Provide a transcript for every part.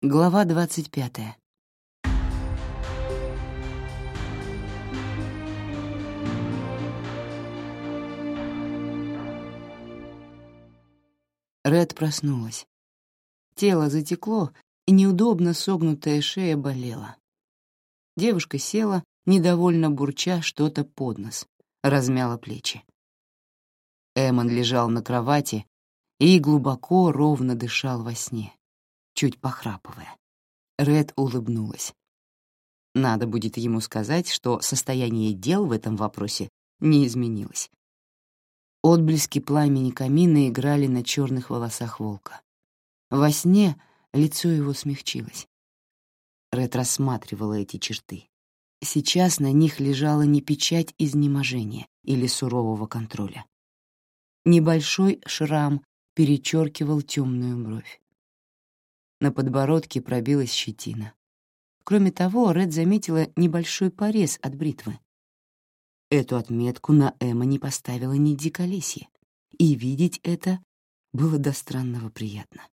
Глава двадцать пятая. Ред проснулась. Тело затекло, и неудобно согнутая шея болела. Девушка села, недовольно бурча что-то под нос, размяла плечи. Эмон лежал на кровати и глубоко, ровно дышал во сне, чуть похрапывая. Ред улыбнулась. Надо будет ему сказать, что состояние дел в этом вопросе не изменилось. Отблески пламени камина играли на черных волосах волка. Во сне лицо его смягчилось. Ред рассматривала эти черты. Сейчас на них лежала не печать изнеможения или сурового контроля. Небольшой шрам перечеркивал темную бровь. На подбородке пробилась щетина. Кроме того, Ред заметила небольшой порез от бритвы. Эту отметку на Эмма не поставила ни Диколесье, и видеть это было до странного приятно.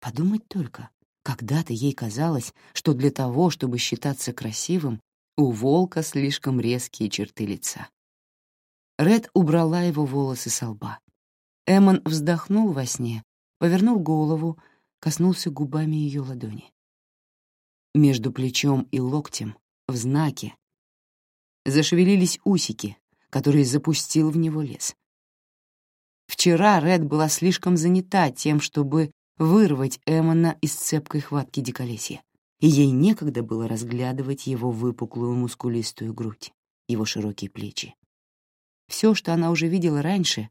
Подумать только, когда-то ей казалось, что для того, чтобы считаться красивым, у волка слишком резкие черты лица. Ред убрала его волосы со лба. Эммон вздохнул во сне, повернул голову, коснулся губами ее ладони. Между плечом и локтем, в знаке, зашевелились усики, которые запустил в него лес. Вчера Ред была слишком занята тем, чтобы вырвать Эммона из цепкой хватки диколесья, и ей некогда было разглядывать его выпуклую мускулистую грудь, его широкие плечи. Все, что она уже видела раньше,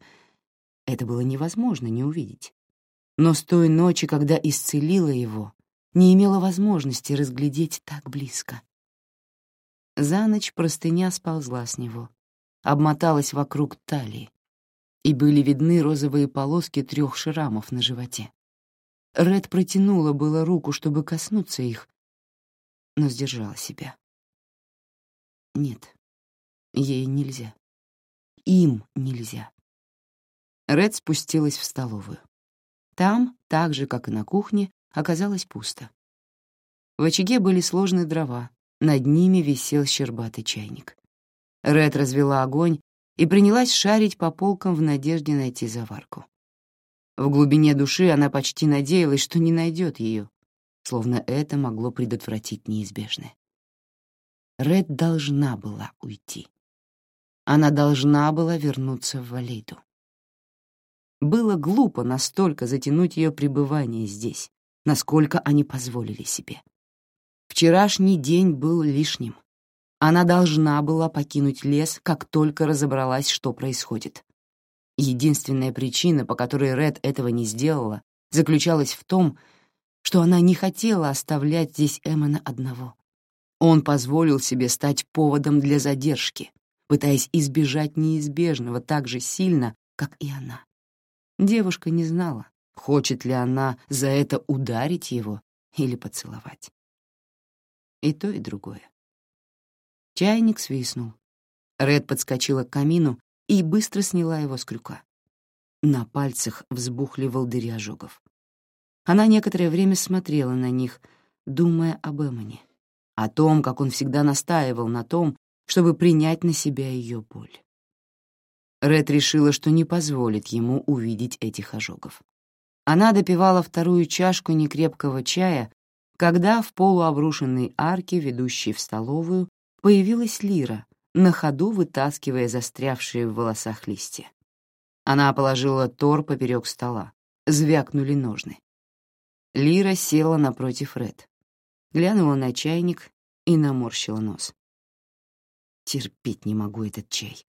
это было невозможно не увидеть. Но с той ночи, когда исцелила его, не имела возможности разглядеть так близко. За ночь простыня сползла с него, обмоталась вокруг талии, и были видны розовые полоски трех шрамов на животе. Ред протянула было руку, чтобы коснуться их, но сдержала себя. Нет, ей нельзя. Им нельзя. Ред спустилась в столовую. Там, так же, как и на кухне, оказалось пусто. В очаге были сложные дрова, над ними висел щербатый чайник. Ред развела огонь и принялась шарить по полкам в надежде найти заварку. В глубине души она почти надеялась, что не найдет ее, словно это могло предотвратить неизбежное. Ред должна была уйти. Она должна была вернуться в Валейду. Было глупо настолько затянуть ее пребывание здесь, насколько они позволили себе. Вчерашний день был лишним. Она должна была покинуть лес, как только разобралась, что происходит. Единственная причина, по которой Ред этого не сделала, заключалась в том, что она не хотела оставлять здесь Эммона одного. Он позволил себе стать поводом для задержки, пытаясь избежать неизбежного так же сильно, как и она. Девушка не знала, хочет ли она за это ударить его или поцеловать и то, и другое. Чайник свистнул. Ред подскочила к камину и быстро сняла его с крюка. На пальцах взбухли волдыри ожогов. Она некоторое время смотрела на них, думая об Эмоне, о том, как он всегда настаивал на том, чтобы принять на себя ее боль. Ред решила, что не позволит ему увидеть этих ожогов. Она допивала вторую чашку некрепкого чая когда в полуобрушенной арке, ведущей в столовую, появилась Лира, на ходу вытаскивая застрявшие в волосах листья. Она положила тор поперек стола, звякнули ножны. Лира села напротив Ред, глянула на чайник и наморщила нос. Терпеть не могу этот чай.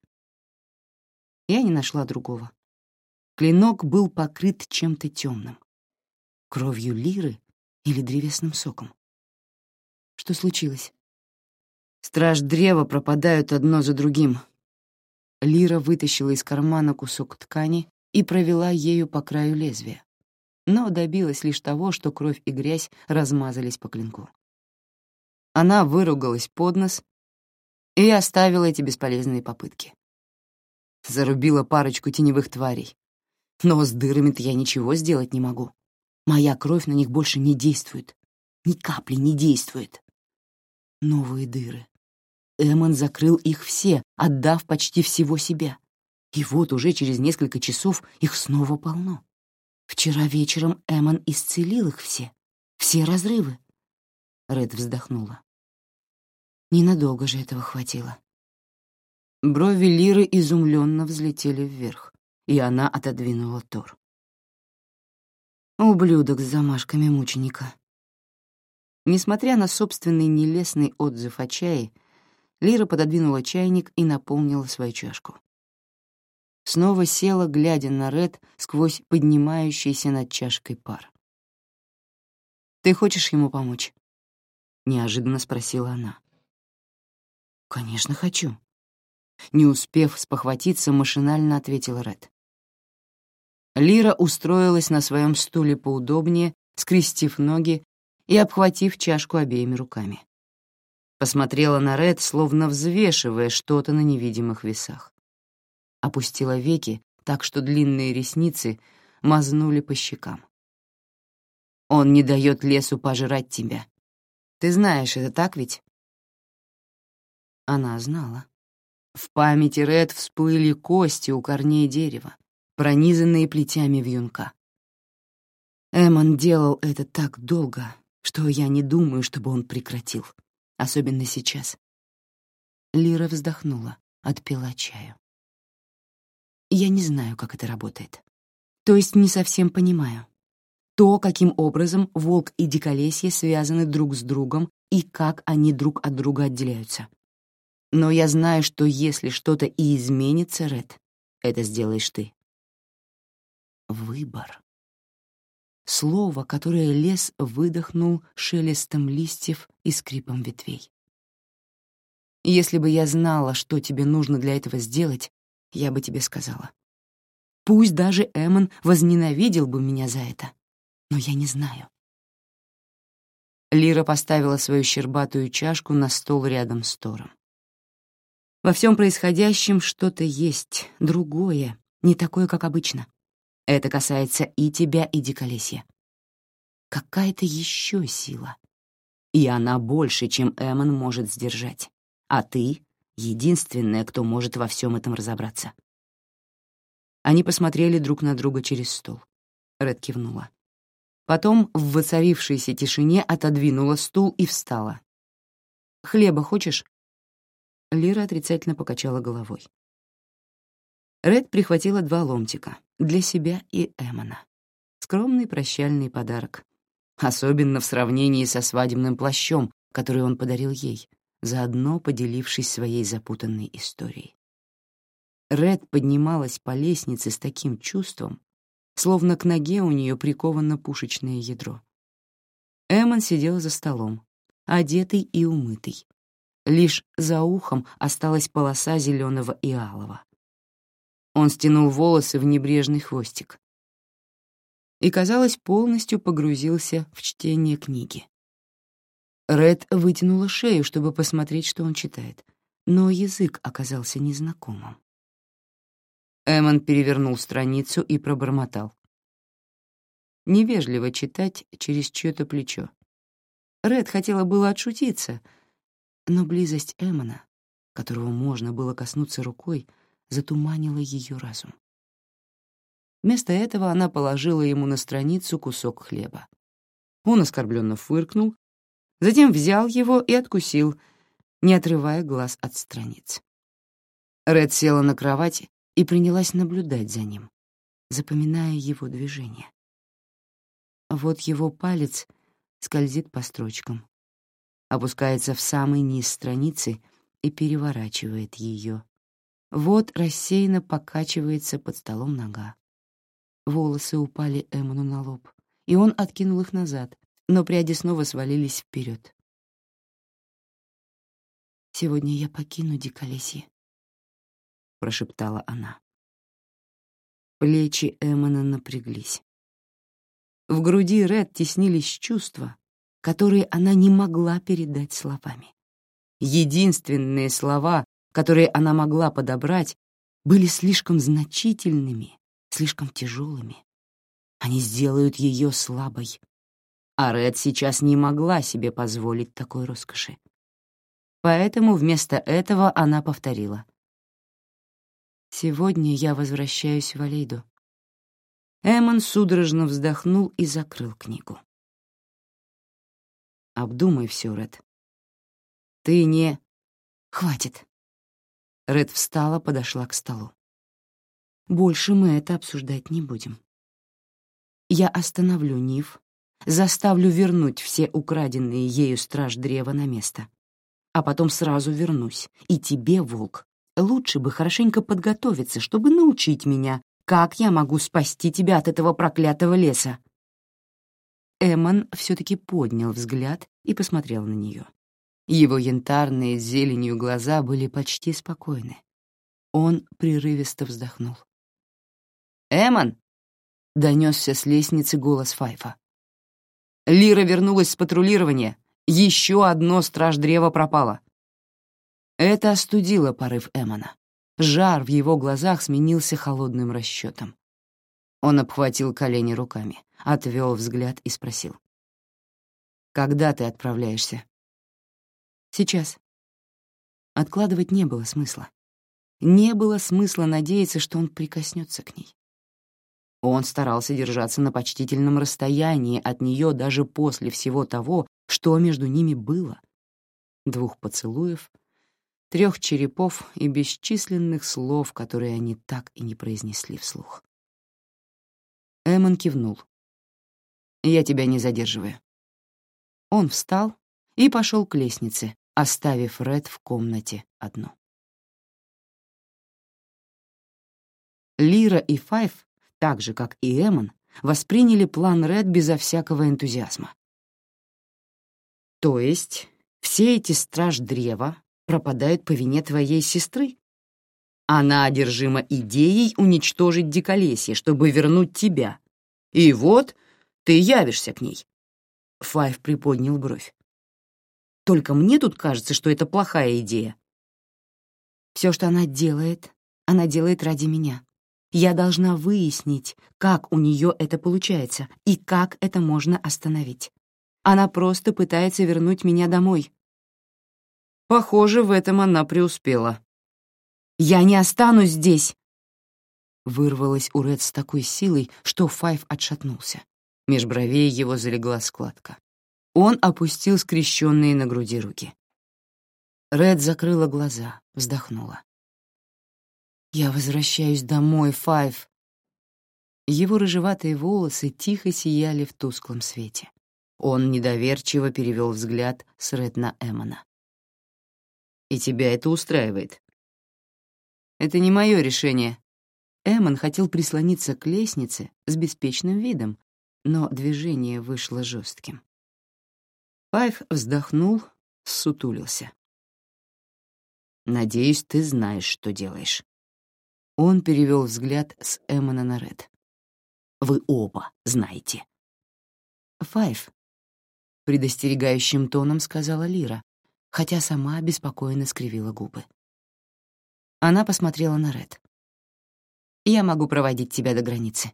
Я не нашла другого. Клинок был покрыт чем-то темным. Кровью Лиры или древесным соком. Что случилось? Страж древа пропадают одно за другим. Лира вытащила из кармана кусок ткани и провела ею по краю лезвия, но добилась лишь того, что кровь и грязь размазались по клинку. Она выругалась под нос и оставила эти бесполезные попытки. Зарубила парочку теневых тварей. Но с дырами-то я ничего сделать не могу. Моя кровь на них больше не действует. Ни капли не действует. Новые дыры. Эмон закрыл их все, отдав почти всего себя. И вот уже через несколько часов их снова полно. Вчера вечером Эмон исцелил их все. Все разрывы. Ред вздохнула. Ненадолго же этого хватило. Брови Лиры изумленно взлетели вверх, и она отодвинула Тор. Ублюдок с замашками мученика. Несмотря на собственный нелестный отзыв о чае, Лира пододвинула чайник и наполнила свою чашку. Снова села, глядя на Ред сквозь поднимающийся над чашкой пар. «Ты хочешь ему помочь?» — неожиданно спросила она. «Конечно, хочу». Не успев спохватиться, машинально ответила Ред. Лира устроилась на своем стуле поудобнее, скрестив ноги и обхватив чашку обеими руками. Посмотрела на Ред, словно взвешивая что-то на невидимых весах. Опустила веки так, что длинные ресницы мазнули по щекам. «Он не дает лесу пожрать тебя. Ты знаешь, это так ведь?» Она знала. В памяти Ред всплыли кости у корней дерева, пронизанные плетями вьюнка. Эмон делал это так долго, что я не думаю, чтобы он прекратил, особенно сейчас. Лира вздохнула, отпила чаю. Я не знаю, как это работает. То есть не совсем понимаю. То, каким образом волк и диколесье связаны друг с другом и как они друг от друга отделяются. Но я знаю, что если что-то и изменится, Ред, это сделаешь ты выбор. Слово, которое лес выдохнул шелестом листьев и скрипом ветвей. Если бы я знала, что тебе нужно для этого сделать, я бы тебе сказала. Пусть даже Эмон возненавидел бы меня за это, но я не знаю. Лира поставила свою щербатую чашку на стол рядом с Тором. Во всем происходящем что-то есть, другое, не такое, как обычно. Это касается и тебя, и Диколесья. Какая-то еще сила. И она больше, чем Эмон может сдержать. А ты — единственная, кто может во всем этом разобраться. Они посмотрели друг на друга через стол. Ред кивнула. Потом в воцарившейся тишине отодвинула стул и встала. «Хлеба хочешь?» Лира отрицательно покачала головой. Ред прихватила два ломтика для себя и Эмона. Скромный прощальный подарок. Особенно в сравнении со свадебным плащом, который он подарил ей, заодно поделившись своей запутанной историей. Ред поднималась по лестнице с таким чувством, словно к ноге у нее приковано пушечное ядро. Эмон сидел за столом, одетый и умытый. Лишь за ухом осталась полоса зеленого и алого. Он стянул волосы в небрежный хвостик и, казалось, полностью погрузился в чтение книги. Ред вытянула шею, чтобы посмотреть, что он читает, но язык оказался незнакомым. Эмон перевернул страницу и пробормотал. Невежливо читать через чье-то плечо. Ред хотела было отшутиться, но близость Эмона, которого можно было коснуться рукой, — затуманила ее разум. Вместо этого она положила ему на страницу кусок хлеба. Он оскорбленно фыркнул, затем взял его и откусил, не отрывая глаз от страниц. Ред села на кровать и принялась наблюдать за ним, запоминая его движения. Вот его палец скользит по строчкам, опускается в самый низ страницы и переворачивает ее, вот рассеянно покачивается под столом нога. Волосы упали Эмону на лоб, и он откинул их назад, но пряди снова свалились вперед. «Сегодня я покину Диколесье», — прошептала она. Плечи Эмона напряглись. В груди Ред теснились чувства, которые она не могла передать словами. Единственные слова, которые она могла подобрать, были слишком значительными, слишком тяжелыми. Они сделают ее слабой. А Ред сейчас не могла себе позволить такой роскоши. Поэтому вместо этого она повторила. «Сегодня я возвращаюсь в Алейду». Эммон судорожно вздохнул и закрыл книгу. «Обдумай все, Ред. Ты не...» «Хватит». Ред встала, подошла к столу. «Больше мы это обсуждать не будем. Я остановлю Нив, заставлю вернуть все украденные ею страж древа на место а потом сразу вернусь. И тебе, волк, лучше бы хорошенько подготовиться, чтобы научить меня, как я могу спасти тебя от этого проклятого леса. Эммон все-таки поднял взгляд и посмотрел на нее. Его янтарные с зеленью глаза были почти спокойны. Он прерывисто вздохнул. «Эммон!» — донесся с лестницы голос Файфа. «Лира вернулась с патрулирования. Еще одно страж древа пропало. Это остудило порыв Эмона. Жар в его глазах сменился холодным расчетом. Он обхватил колени руками, отвел взгляд и спросил. «Когда ты отправляешься?» «Сейчас». Откладывать не было смысла. Не было смысла надеяться, что он прикоснется к ней. Он старался держаться на почтительном расстоянии от нее даже после всего того, что между ними было. Двух поцелуев, трех черепов и бесчисленных слов, которые они так и не произнесли вслух. Эммон кивнул. «Я тебя не задерживаю». Он встал и пошел к лестнице, оставив Ред в комнате одну. Лира и Файв, так же, как и Эммон, восприняли план Ред безо всякого энтузиазма. То есть все эти страж древа пропадают по вине твоей сестры? Она одержима идеей уничтожить диколесье, чтобы вернуть тебя. И вот ты явишься к ней. Файв приподнял бровь. Только мне тут кажется, что это плохая идея. Все, что она делает, она делает ради меня. Я должна выяснить, как у нее это получается и как это можно остановить. Она просто пытается вернуть меня домой. Похоже, в этом она преуспела. «Я не останусь здесь!» Вырвалась у Ред с такой силой, что Файв отшатнулся. Меж бровей его залегла складка. Он опустил скрещенные на груди руки. Ред закрыла глаза, вздохнула. «Я возвращаюсь домой, Файв!» Его рыжеватые волосы тихо сияли в тусклом свете. Он недоверчиво перевел взгляд с Ред на Эммона. «И тебя это устраивает?» «Это не мое решение». Эммон хотел прислониться к лестнице с беспечным видом, но движение вышло жестким. Пайф вздохнул, сутулился. «Надеюсь, ты знаешь, что делаешь». Он перевел взгляд с Эммона на Ред. «Вы оба знаете». «Файв, предостерегающим тоном сказала Лира, хотя сама обеспокоенно скривила губы. Она посмотрела на Ред. «Я могу проводить тебя до границы.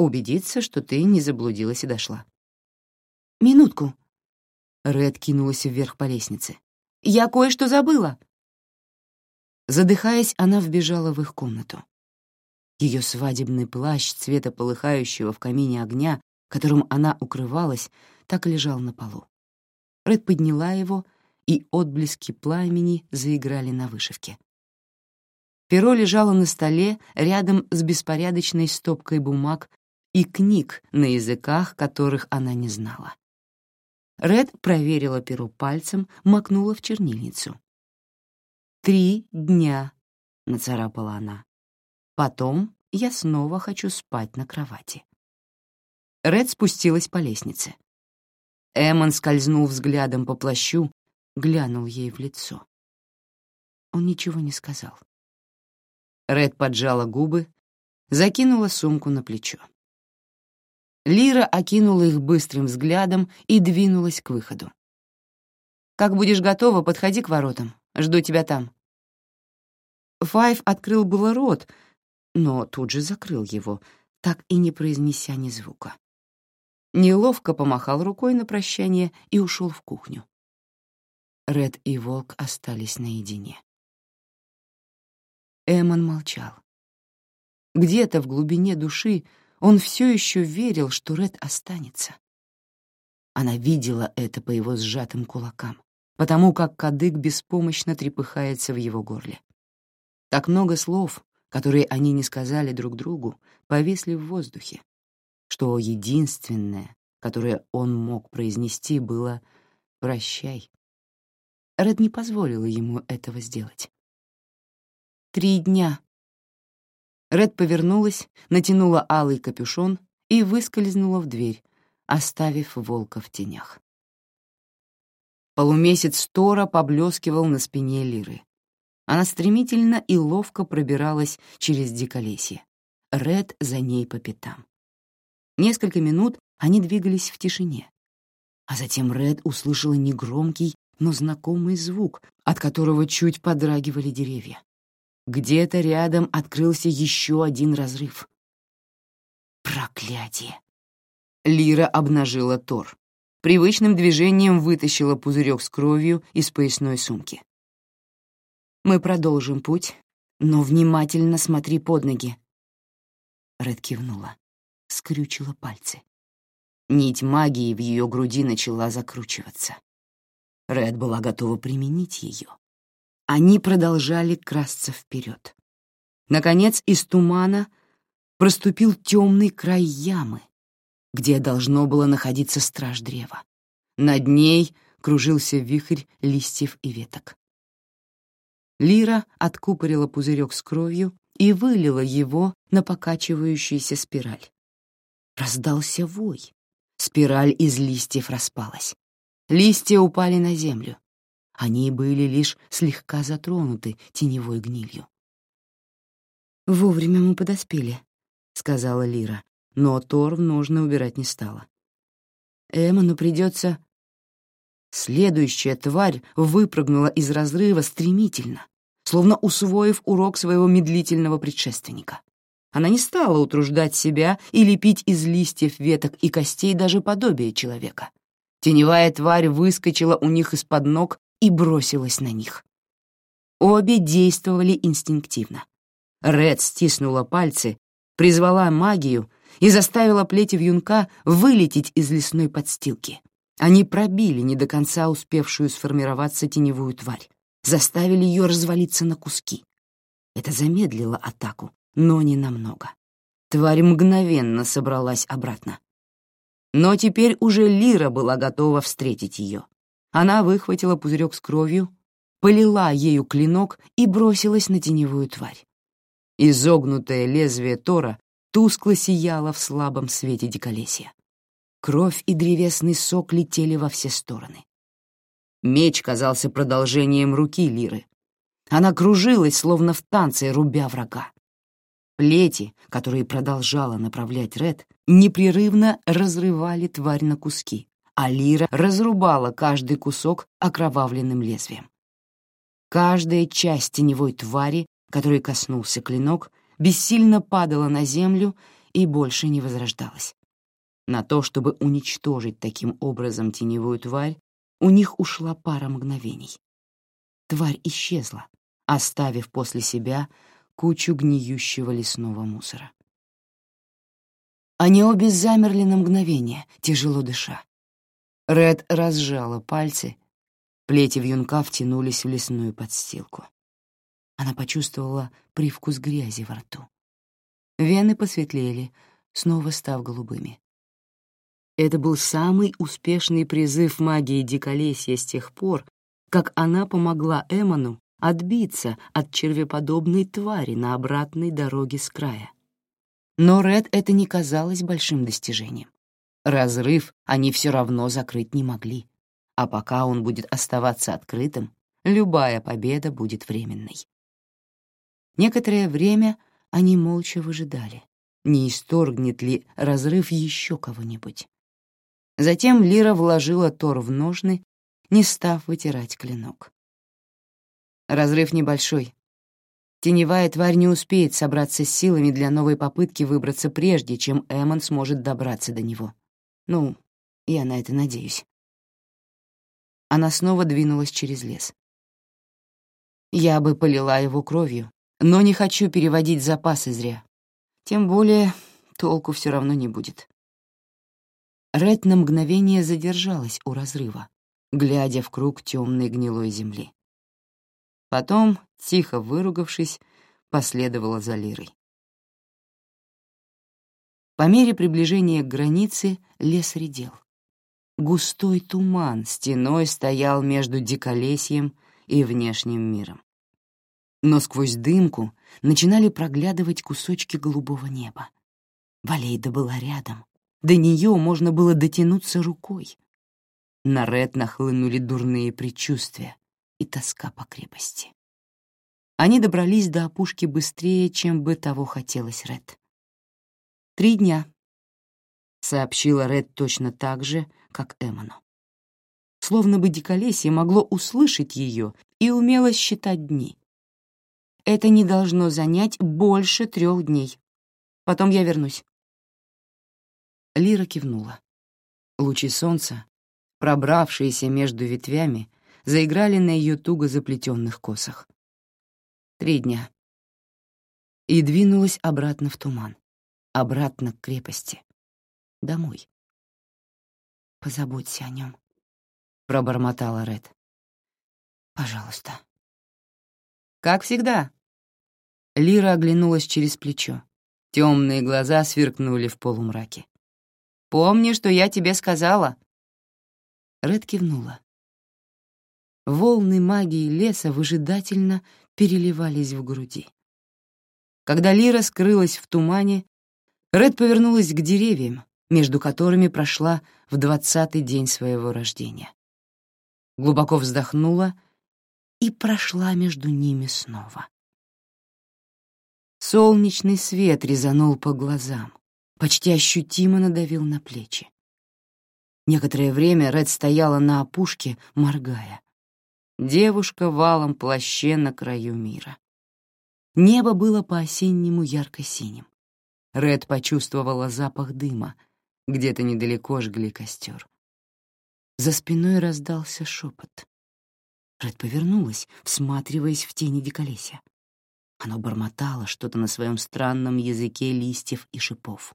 Убедиться, что ты не заблудилась и дошла». «Минутку». Ред кинулась вверх по лестнице. «Я кое-что забыла». Задыхаясь, она вбежала в их комнату. Ее свадебный плащ цвета полыхающего в камине огня, которым она укрывалась, так лежал на полу. Ред подняла его, и отблески пламени заиграли на вышивке. Перо лежало на столе рядом с беспорядочной стопкой бумаг и книг на языках, которых она не знала. Ред проверила перо пальцем, макнула в чернильницу. «Три дня», — нацарапала она. «Потом я снова хочу спать на кровати». Ред спустилась по лестнице. Эммон скользнул взглядом по плащу, глянул ей в лицо. Он ничего не сказал. Ред поджала губы, закинула сумку на плечо. Лира окинула их быстрым взглядом и двинулась к выходу. «Как будешь готова, подходи к воротам. Жду тебя там». Файв открыл было рот, но тут же закрыл его, так и не произнеся ни звука. Неловко помахал рукой на прощание и ушел в кухню. Ред и Волк остались наедине. Эмон молчал. Где-то в глубине души он все еще верил, что Ред останется. Она видела это по его сжатым кулакам, потому как кадык беспомощно трепыхается в его горле. Так много слов, которые они не сказали друг другу, повисли в воздухе, что единственное, которое он мог произнести, было «прощай». Ред не позволила ему этого сделать. «Три дня». Ред повернулась, натянула алый капюшон и выскользнула в дверь, оставив волка в тенях. Полумесяц Тора поблескивал на спине Лиры. Она стремительно и ловко пробиралась через диколесье. Ред за ней по пятам. Несколько минут они двигались в тишине. А затем Ред услышала негромкий, но знакомый звук, от которого чуть подрагивали деревья. Где-то рядом открылся еще один разрыв. Проклятие! Лира обнажила Тор. Привычным движением вытащила пузырек с кровью из поясной сумки. «Мы продолжим путь, но внимательно смотри под ноги». Ред кивнула, скрючила пальцы. Нить магии в ее груди начала закручиваться. Ред была готова применить ее. Они продолжали красться вперед. Наконец, из тумана проступил темный край ямы, где должно было находиться страж древа. Над ней кружился вихрь листьев и веток. Лира откупорила пузырек с кровью и вылила его на покачивающуюся спираль. Раздался вой. Спираль из листьев распалась. Листья упали на землю. Они были лишь слегка затронуты теневой гнилью. «Вовремя мы подоспели», — сказала Лира, но Тор нужно убирать не стала. Эмону придется... Следующая тварь выпрыгнула из разрыва стремительно, словно усвоив урок своего медлительного предшественника. Она не стала утруждать себя и лепить из листьев, веток и костей даже подобие человека. Теневая тварь выскочила у них из-под ног и бросилась на них. Обе действовали инстинктивно. Ред стиснула пальцы, призвала магию и заставила плети вьюнка вылететь из лесной подстилки. Они пробили не до конца успевшую сформироваться теневую тварь, заставили ее развалиться на куски. Это замедлило атаку, но не намного. Тварь мгновенно собралась обратно. Но теперь уже Лира была готова встретить ее. Она выхватила пузырек с кровью, полила ею клинок и бросилась на теневую тварь. Изогнутое лезвие Тора тускло сияла в слабом свете диколесья. Кровь и древесный сок летели во все стороны. Меч казался продолжением руки Лиры. Она кружилась, словно в танце, рубя врага. Плети, которые продолжала направлять Ред, непрерывно разрывали тварь на куски, а Лира разрубала каждый кусок окровавленным лезвием. Каждая часть теневой твари, которой коснулся клинок, бессильно падала на землю и больше не возрождалась. На то, чтобы уничтожить таким образом теневую тварь, у них ушла пара мгновений. Тварь исчезла, оставив после себя кучу гниющего лесного мусора. Они обе замерли на мгновение, тяжело дыша. Ред разжала пальцы, плети вьюнка втянулись в лесную подстилку. Она почувствовала привкус грязи во рту. Вены посветлели, снова став голубыми. Это был самый успешный призыв магии Диколесья с тех пор, как она помогла Эмону отбиться от червеподобной твари на обратной дороге с края. Но Ред это не казалось большим достижением. Разрыв они все равно закрыть не могли, а пока он будет оставаться открытым, любая победа будет временной. Некоторое время они молча выжидали, не исторгнет ли разрыв еще кого-нибудь. Затем Лира вложила Тор в ножны, не став вытирать клинок. Разрыв небольшой. Теневая тварь не успеет собраться с силами для новой попытки выбраться прежде, чем Эммон сможет добраться до него. Ну, я на это надеюсь. Она снова двинулась через лес. Я бы полила его кровью, но не хочу переводить запасы зря. Тем более толку все равно не будет. Ред на мгновение задержалась у разрыва, глядя в круг темной гнилой земли. Потом, тихо выругавшись, последовала за Лирой. По мере приближения к границе лес редел. Густой туман стеной стоял между диколесьем и внешним миром. Но сквозь дымку начинали проглядывать кусочки голубого неба. Валейда была рядом. До нее можно было дотянуться рукой. На Ред нахлынули дурные предчувствия и тоска по крепости. Они добрались до опушки быстрее, чем бы того хотелось Ред. «Три дня», — сообщила Ред точно так же, как Эмону. Словно бы диколесье могло услышать ее и умело считать дни. «Это не должно занять больше трех дней. Потом я вернусь». Лира кивнула. Лучи солнца, пробравшиеся между ветвями, заиграли на ее туго заплетенных косах. Три дня. И двинулась обратно в туман, обратно к крепости, домой. «Позаботься о нем», — пробормотала Ред. «Пожалуйста». «Как всегда». Лира оглянулась через плечо. Темные глаза сверкнули в полумраке. «Помни, что я тебе сказала». Ред кивнула. Волны магии леса выжидательно переливались в груди. Когда Лира скрылась в тумане, Ред повернулась к деревьям, между которыми прошла в двадцатый день своего рождения. Глубоко вздохнула и прошла между ними снова. Солнечный свет резанул по глазам, почти ощутимо надавил на плечи. Некоторое время Ред стояла на опушке, моргая. Девушка в алом плаще на краю мира. Небо было по-осеннему ярко-синим. Ред почувствовала запах дыма. Где-то недалеко жгли костер. За спиной раздался шепот. Ред повернулась, всматриваясь в тени диколесья. Оно бормотало что-то на своем странном языке листьев и шипов.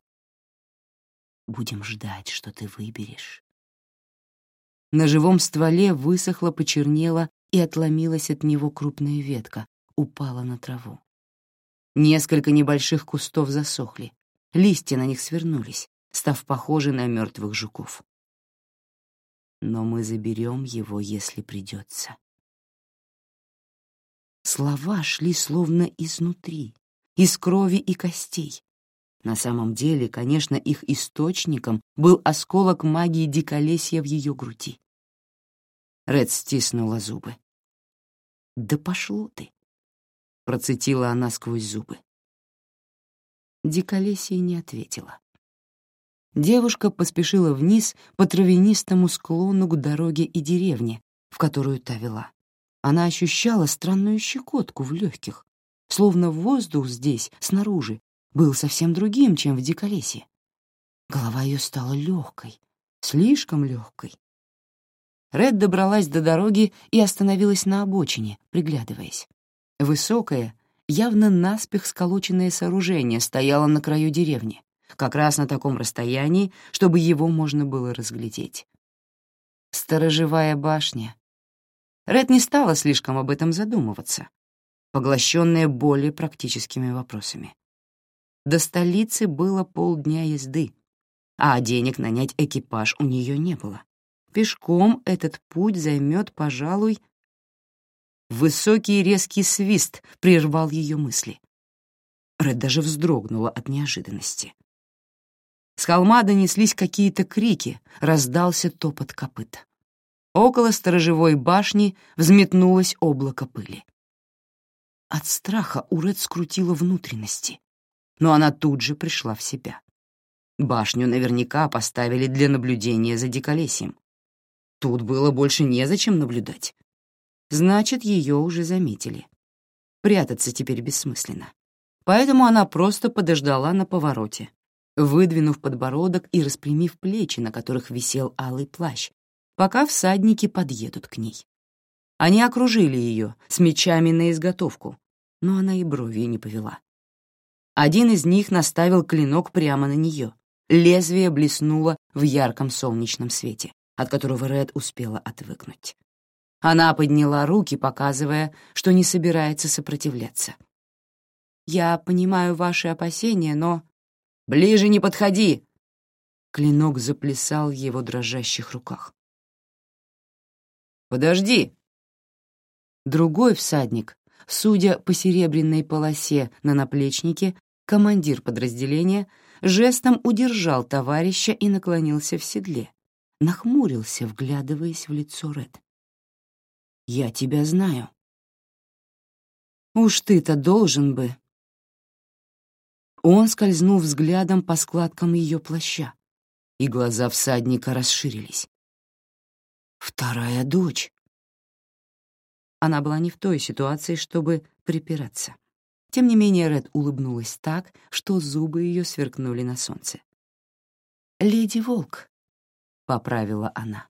«Будем ждать, что ты выберешь». На живом стволе высохла, почернела и отломилась от него крупная ветка, упала на траву. Несколько небольших кустов засохли, листья на них свернулись, став похожи на мертвых жуков. Но мы заберем его, если придется. Слова шли словно изнутри, из крови и костей. На самом деле, конечно, их источником был осколок магии диколесья в ее груди. Ред стиснула зубы. «Да пошло ты!» — процитила она сквозь зубы. Диколесия не ответила. Девушка поспешила вниз по травянистому склону к дороге и деревне, в которую та вела. Она ощущала странную щекотку в легких, словно воздух здесь, снаружи, был совсем другим, чем в диколесье. Голова ее стала легкой, слишком легкой. Ред добралась до дороги и остановилась на обочине, приглядываясь. Высокое, явно наспех сколоченное сооружение стояло на краю деревни, как раз на таком расстоянии, чтобы его можно было разглядеть. Сторожевая башня. Ред не стала слишком об этом задумываться, поглощенная более практическими вопросами. До столицы было полдня езды, а денег нанять экипаж у нее не было. Пешком этот путь займет, пожалуй... Высокий резкий свист прервал ее мысли. Ред даже вздрогнула от неожиданности. С холма донеслись какие-то крики, раздался топот копыт. Около сторожевой башни взметнулось облако пыли. От страха у Ред скрутило внутренности, но она тут же пришла в себя. Башню наверняка поставили для наблюдения за диколесьем. Тут было больше незачем наблюдать. Значит, ее уже заметили. прятаться теперь бессмысленно. Поэтому она просто подождала на повороте, выдвинув подбородок и распрямив плечи, на которых висел алый плащ, пока всадники подъедут к ней. Они окружили ее с мечами на изготовку, но она и бровью не повела. Один из них наставил клинок прямо на нее. Лезвие блеснуло в ярком солнечном свете, от которого Ред успела отвыкнуть. Она подняла руки, показывая, что не собирается сопротивляться. «Я понимаю ваши опасения, но...» «Ближе не подходи!» Клинок заплясал в его дрожащих руках. «Подожди!» Другой всадник, судя по серебряной полосе на наплечнике, командир подразделения, жестом удержал товарища и наклонился в седле, нахмурился, вглядываясь в лицо Ред. «Я тебя знаю». «Уж ты-то должен бы». Он скользнул взглядом по складкам ее плаща, и глаза всадника расширились. «Вторая дочь». Она была не в той ситуации, чтобы припираться. Тем не менее Ред улыбнулась так, что зубы ее сверкнули на солнце. «Леди Волк», — поправила она.